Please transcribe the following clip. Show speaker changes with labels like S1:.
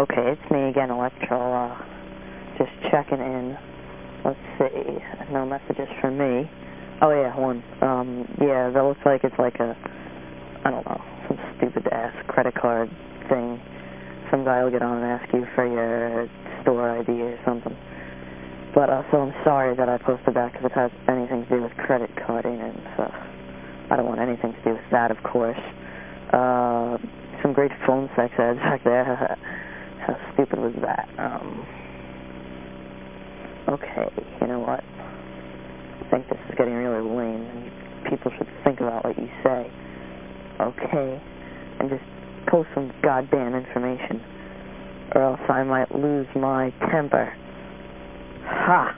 S1: Okay, it's me again, Electro. Uh, just checking in. Let's see. No messages for me. Oh, yeah, one. Um, yeah, that looks like it's like a, I don't know, some stupid-ass credit card thing. Some guy will get on and ask you for your store ID or something. But, uh, so I'm sorry that I posted that because it has anything to do with credit carding, and stuff. I don't want anything to do with that, of course. Uh, some great phone sex ads back there. Stupid was that? Um, okay, you know what? I think this is getting really lame, and people should think about what you say. Okay? And just post some goddamn information, or else I might lose my temper. Ha!